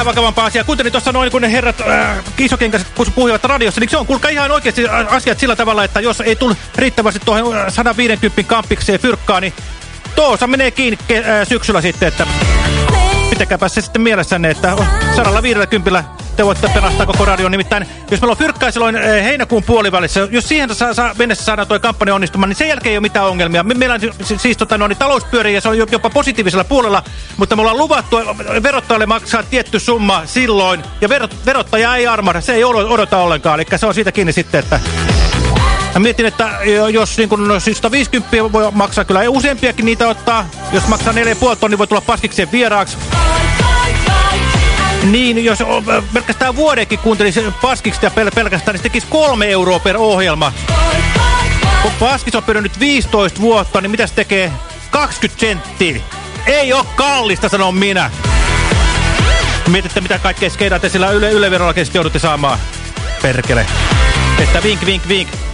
Vähän vakavampaa asiaa. Kuuntelin tuossa noin, kun ne herrat äh, kisokenkäiset puhuivat radiossa, niin se on kuulkaa ihan oikeasti asiat sillä tavalla, että jos ei tule riittävästi tuohon 150 kampikseen fyrkkaan, niin tuossa menee kiinni äh, syksyllä sitten, että pitäkääpä se sitten mielessänne, että 150 te voitte pelastaa koko radion. Nimittäin, jos meillä on fyrkkaa silloin eh, heinäkuun puolivälissä, jos siihen saa, saa, mennessä saadaan tuo kampanja onnistumaan, niin sen jälkeen ei ole mitään ongelmia. Me, meillä on siis, siis tota, no, niin talouspyöriä ja se on jopa positiivisella puolella, mutta me ollaan luvattu verottajalle maksaa tietty summa silloin, ja verot, verottaja ei armahda, se ei odota ollenkaan, eli se on siitä kiinni sitten, että... Mä mietin, että jos niin kun, no, siis 150 voi maksaa kyllä useampiakin niitä ottaa. Jos maksaa 4,5 tonnia, niin voi tulla paskikseen vieraaksi. Niin, jos pelkästään vuodenkin kuuntelisi paskiksi ja pel pelkästään, niin tekisi kolme euroa per ohjelma. Kun paskis on nyt 15 vuotta, niin mitä se tekee? 20 senttiä. Ei ole kallista, sanon minä. Mietitte, mitä kaikkea skeidatte sillä yle yleverolla joudutte saamaan. Perkele. Että vink, vink, vink.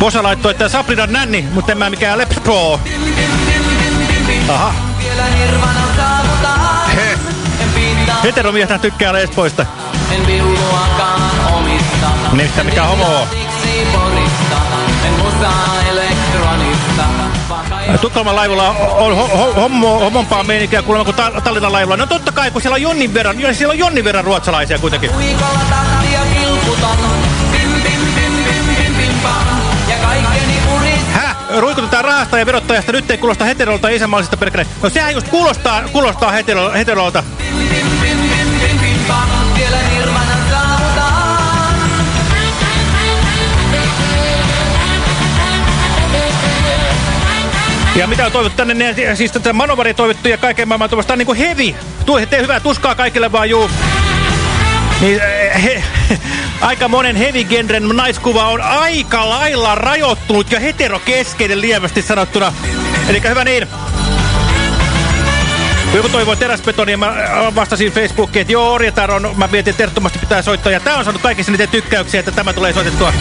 Posa laittoi, että Sabrina nänni, mutta en mä mikään lepsoo. Aha. He. Heteromiestä tykkää lespoista. Niistä mikä homo on. Tukholman laivulla on ho ho homo, homompaa meininkiä kuulemma kuin ta Tallinnan laivulla. No totta kai, kun siellä on jonnin verran, siellä on jonnin verran ruotsalaisia kuitenkin. Häh? Ruikutetaan rahasta ja verottajasta, nyt ei kuulosta heterolta ja perkele. No sehän just kuulostaa, kuulostaa hetero, heterolta. Ja mitä on toivottu tänne, niin siis tätä manovaria toivottu ja kaiken maailman tuommoista niin kuin heavy. Tuo, tee hyvää tuskaa kaikille vaan juu. Niin, he, aika monen heavy-genren naiskuva on aika lailla rajoittunut ja heterokeskeinen lievästi sanottuna. Eli hyvä niin. Joku toivoi teräsbetonia, mä vastasin Facebookiin, että joo, Orjatar on, mä mietin, että ehdottomasti pitää soittaa, ja tää on saanut kaikissa niitä tykkäyksiä, että tämä tulee soitettua.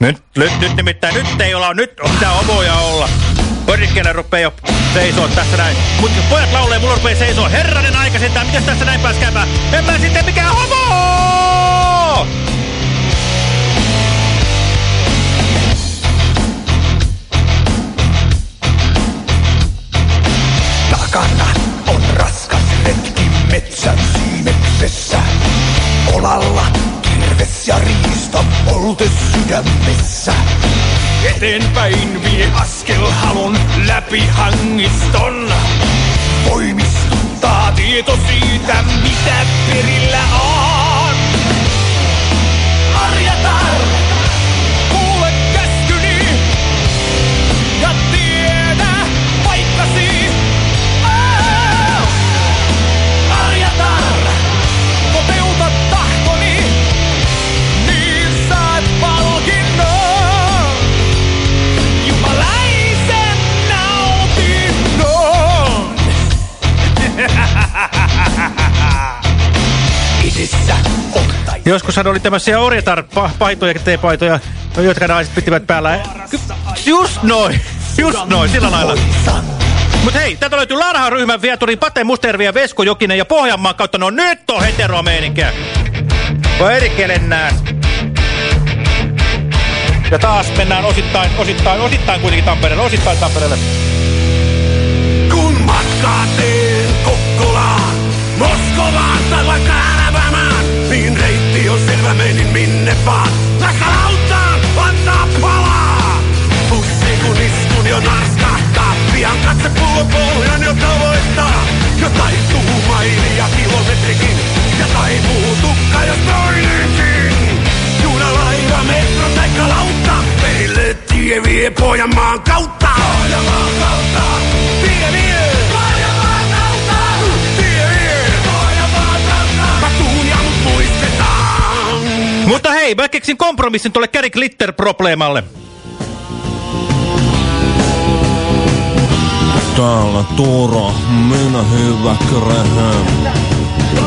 Nyt, nyt, nyt nimittäin, nyt ei olla, nyt pitää omoja olla. Pörikkeellä rupeaa jo seisoo tässä näin. Mutta jos pojat laulee, mulla rupeaa seisoo. Herranen aika sentään, mitäs tässä näin pääs käymään? En mä sitten mikään homo! Takana on raskas retki metsän siimeksessä. Olalla kirves ja riista polte sydämessä. Eteenpäin läpi hangiston. Voimistuttaa tieto siitä, mitä perillä on. Joskushan oli tämmöisiä orjatar-paitoja, teepaitoja, jotka naiset pitivät päällä. Just noin, just noin, sillä lailla. Mut hei, täältä löytyy Larha-ryhmän vieturi Pate Mustervi ja Vesko Jokinen ja Pohjanmaan kautta. No nyt on heteromeininkiä. Perkele nääs. Ja taas mennään osittain, osittain, osittain kuitenkin Tampereelle, osittain Tampereelle. Kun matkaa teen Kokkolaan, Moskovaan tai vaikka menin minne vaan. Läskälautaan, antaa palaa! Bussi kun istun jo narskahtaa, pian katse pullon pohjan jo tavoittaa. Jo taittuu maili ja kilometrikin, ja taipuu tukka jos toinenkin. Juna, laiva, metro taikka lautta, perille tie vie Pohjanmaan kautta. Hei, mä keksin kompromissin tuolle Gary Glitter-probleemalle. Täällä Turo, minä hyvä Graham.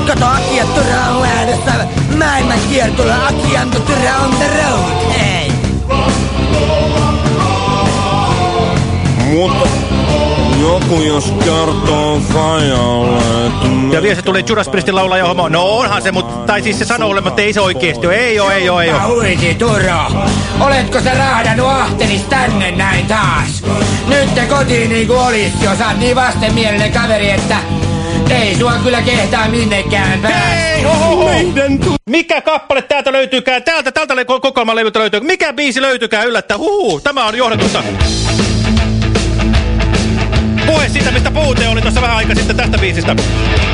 Kato Akia Tura on lähdössä maailman kiertolla Akian Tura on the road, ei. Mutta joku jos kertoo Fajalle, että Ja vielä se tulee Judas Priestin laulaja homo. No onhan se, mutta, tai siis se sanoo mutta ei se oikeesti ole. Ei oo, ei oo, ei oo. Huiti Turo, oletko sä rahdannut ahtelis tänne näin taas? Nyt te kotiin niinku olis, jos saat niin vastenmielinen kaveri, että ei sua kyllä kehtaa minnekään Hei, oho, Mikä kappale täältä löytyykään? Täältä, tältä kokoelman levyltä löytyy. Mikä biisi löytyykään yllättää? Huhu, tämä on johdatusta. Puhe siitä, mistä puute oli tuossa vähän aika sitten tästä biisistä.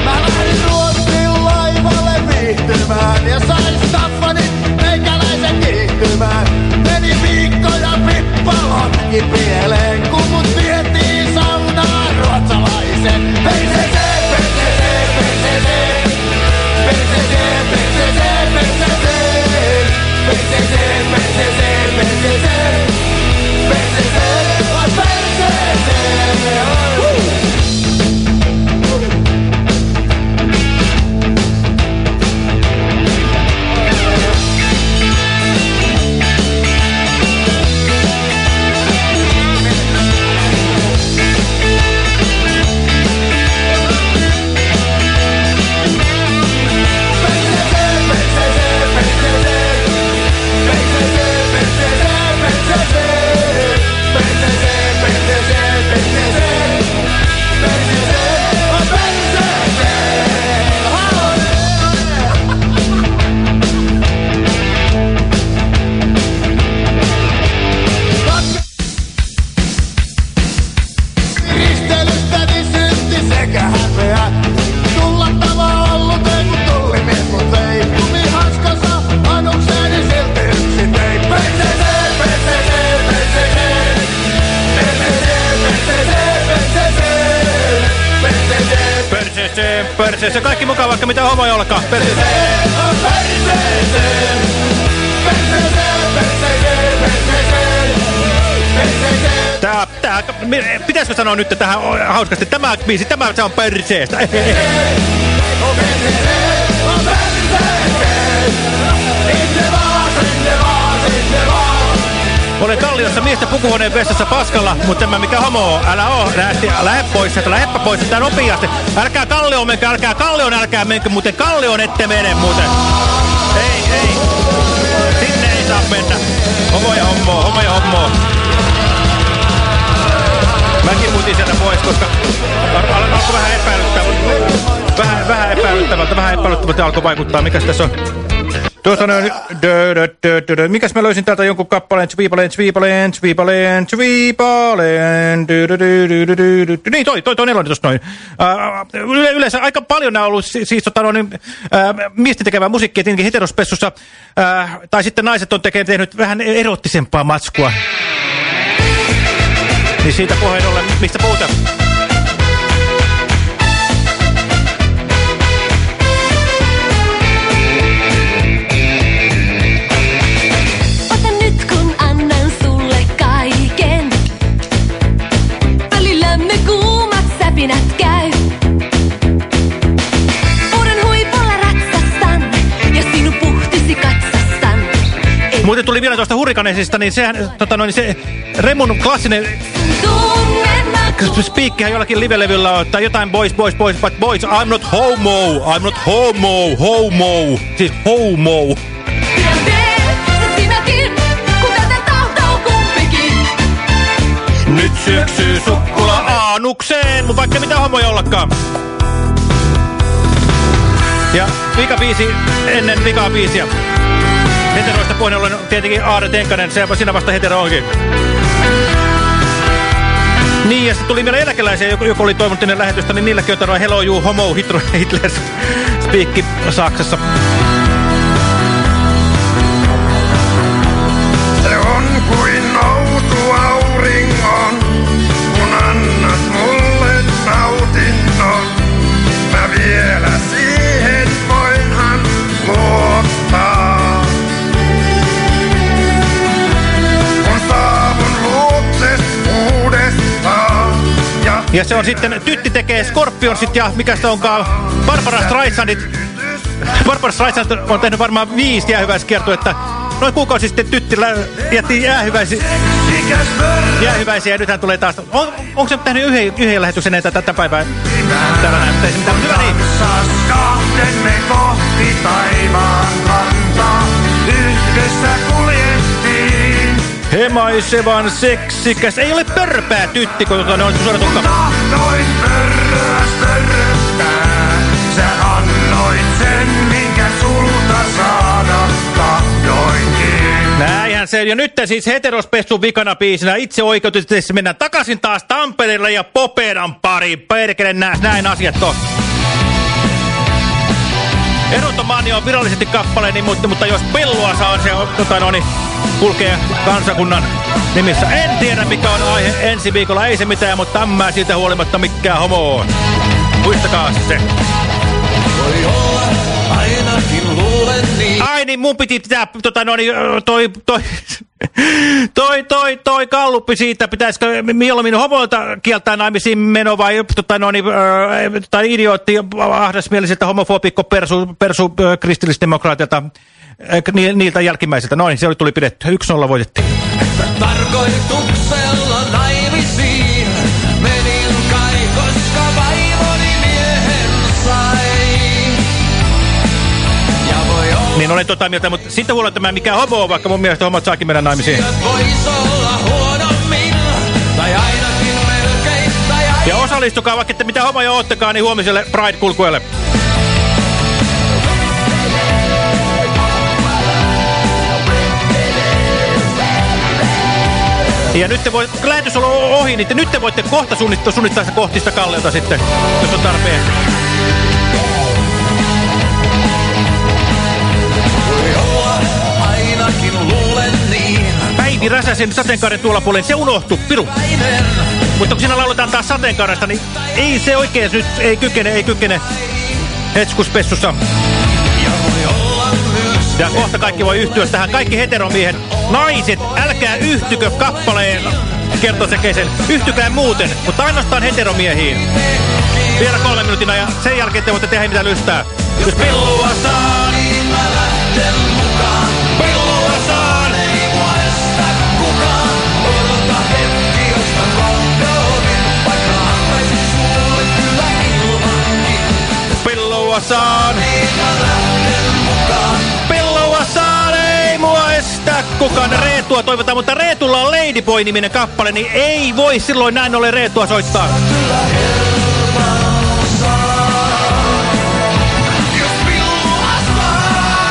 Mä lähdin Ruotsin laivalle viihtymään ja sain Staffanit meikäläisen kiihtymään. Meni viikko ja pippa lokki pieleen, sanoa nyt tähän hauskasti? Tämä biisi, tämä se on perseestä. Olen Kalliossa miesten pukuhuoneen vessassa paskalla, mutta en mä mikä homo. Älä oo, lähti, lähde pois sieltä, lähdepä pois sieltä nopeasti. Älkää Kallioon menkö, älkää Kallioon, älkää menkö, muuten Kallioon ette mene muuten. Ei, ei. Sinne ei saa mennä. Homo ja hommo, homo ja hommo. Mäkin muutin sieltä pois, koska al al alkoi vähän epäilyttävältä. Vähän, vähän epäilyttävältä, vähän epäilyttävältä alkoi vaikuttaa. Mikäs tässä on? Tuossa on... Dö, dö, dö, dö, dö. Mikäs mä löysin täältä jonkun kappaleen? Sviipaleen, sviipaleen, sviipaleen, sviipaleen. Niin, toi, toi, toi nelonen tuossa noin. Uh, yle, yleensä aika paljon nämä on ollut si siis tota, no, niin, uh, miesten tekevää musiikkia, tietenkin heterospessussa. Uh, tai sitten naiset on tekee, tehnyt vähän erottisempaa matskua. Niin siitä puheen ollen, mistä puhutaan? Muuten tuli vielä tuosta hurrikaneisista, niin sehän, tota noin, se Remun klassinen spiikkihän jollakin live-levyllä on, tai jotain boys, boys, boys, but boys, I'm not homo, I'm not homo, homo, siis homo. Nyt syksy sukkula aanukseen, mun vaikka mitä homoja ollakaan. Ja vikabiisi ennen vikabiisiä. Heteroista puheen ollen tietenkin Aare Tenkanen, se sinä vasta hetero onkin. Niin, ja sitten tuli vielä eläkeläisiä, joku, joku oli toivonut ennen lähetystä, niin on tarjoa Hello You Homo Hitler, Hitler Speakki Saksassa. Ja se on sitten, tytti tekee Scorpionsit ja mikä se onkaan, Barbara Streisandit. Barbara Streisand on tehnyt varmaan viisi jäähyväiskiertuetta. Noin kuukausi sitten tytti jätti jäähyväisi, jäähyväisiä ja nythän tulee taas. On, onko se tehnyt yhden, yhden lähetyksen ennen tätä päivää? Täällä näyttäisi mutta hyvä niin. Kaksas kahtemme kohti taivaan kantaa. Yhdessä kuljettiin. Hemaisevan seksikäs. Ei ole pörpää tytti, kun tota, ne on suora tukka. Tahtoin pörröä störröttää. Sä annoit sen, minkä sulta saada tahdoinkin. Näinhän se. Ja nyt siis heterospessun vikana biisinä itse oikeutetusti mennään takaisin taas Tampereelle ja Popedan pariin. Perkele näin asiat on. Erotomani on virallisesti kappale, niin, mutta, mutta jos pellua saa, se on, tota, no, niin, kulkee kansakunnan nimissä. En tiedä mikä on aihe ensi viikolla, ei se mitään, mutta tämä siitä huolimatta mikään homo on. Muistakaa se. Voi olla, ainakin luulen niin. Ai niin, mun piti pitää, tota, no, niin, toi, toi, toi, toi, toi kalluppi siitä, pitäisikö mieluummin homoilta kieltää naimisiin meno vai tota, no, niin, äh, tai idiootti ahdasmieliseltä homofobikko persu, persu äh, kristillisdemokraatilta, äh, ni, niiltä jälkimmäisiltä. Noin, se oli, tuli pidetty. Yksi nolla voitettiin. Tarkoituksella naimisiin Niin olen tota mieltä, mutta sitten huolella tämä mikä homo on, vaikka mun mielestä homot saakin mennä naimisiin. Ja osallistukaa vaikka, että mitä homoja oottekaan, niin huomiselle Pride-kulkueelle. Ja nyt te voit, kun lähetys on ohi, niin te, nyt te voitte kohta suunnittaa, suunnittaa sitä kohtista kalliota sitten, jos on tarpeen. Päivi Räsäsen sateenkaaren tuolla puolen, se unohtu, piru. Mutta kun siinä lauletaan taas sateenkaaresta, niin ei se oikein nyt, ei kykene, ei kykene hetskuspessussa. Ja kohta kaikki voi yhtyä tähän. Kaikki heteromiehet, naiset, älkää yhtykö kappaleen kertosäkeisen. Yhtykää muuten, mutta ainoastaan heteromiehiin. Vielä kolme minuutin ja sen jälkeen te voitte tehdä mitä lystää. Jos pillua saa, niin mä lähten Pillua saan, niin mä lähten mukaan. Pillua saan, ei mua estä kukaan. Reetua toivotaan, mutta Reetulla on Ladyboy-niminen kappale, niin ei voi silloin näin ole Reetua soittaa.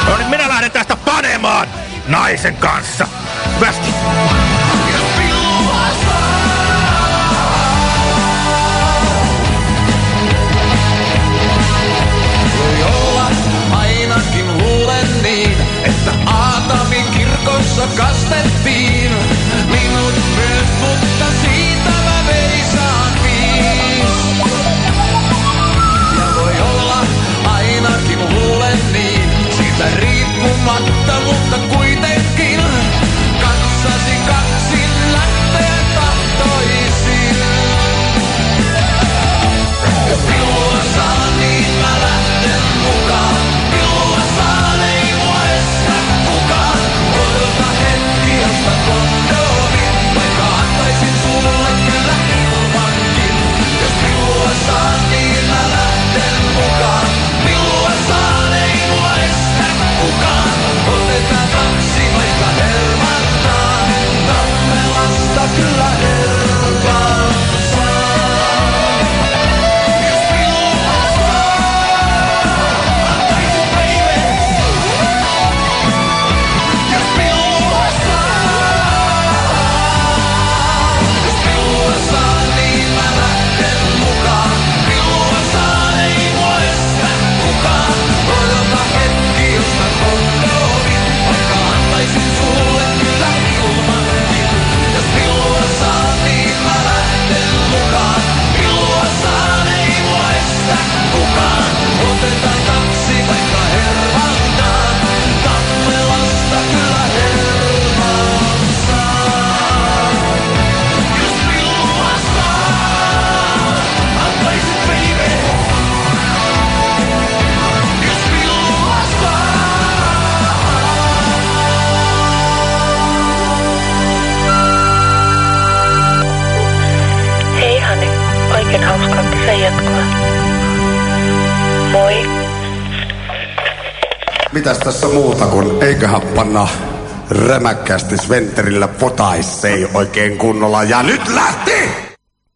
No niin, minä lähden tästä panemaan naisen kanssa. Västi. Kirkossa kastettiin. Minut myös, mutta siitä mä veisaan viis. Ja voi olla, ainakin luulen niin, siitä riippumatta, mutta kuitenkin rämäkkästi Sventerillä potaissei oikein kunnolla. Ja nyt lähti!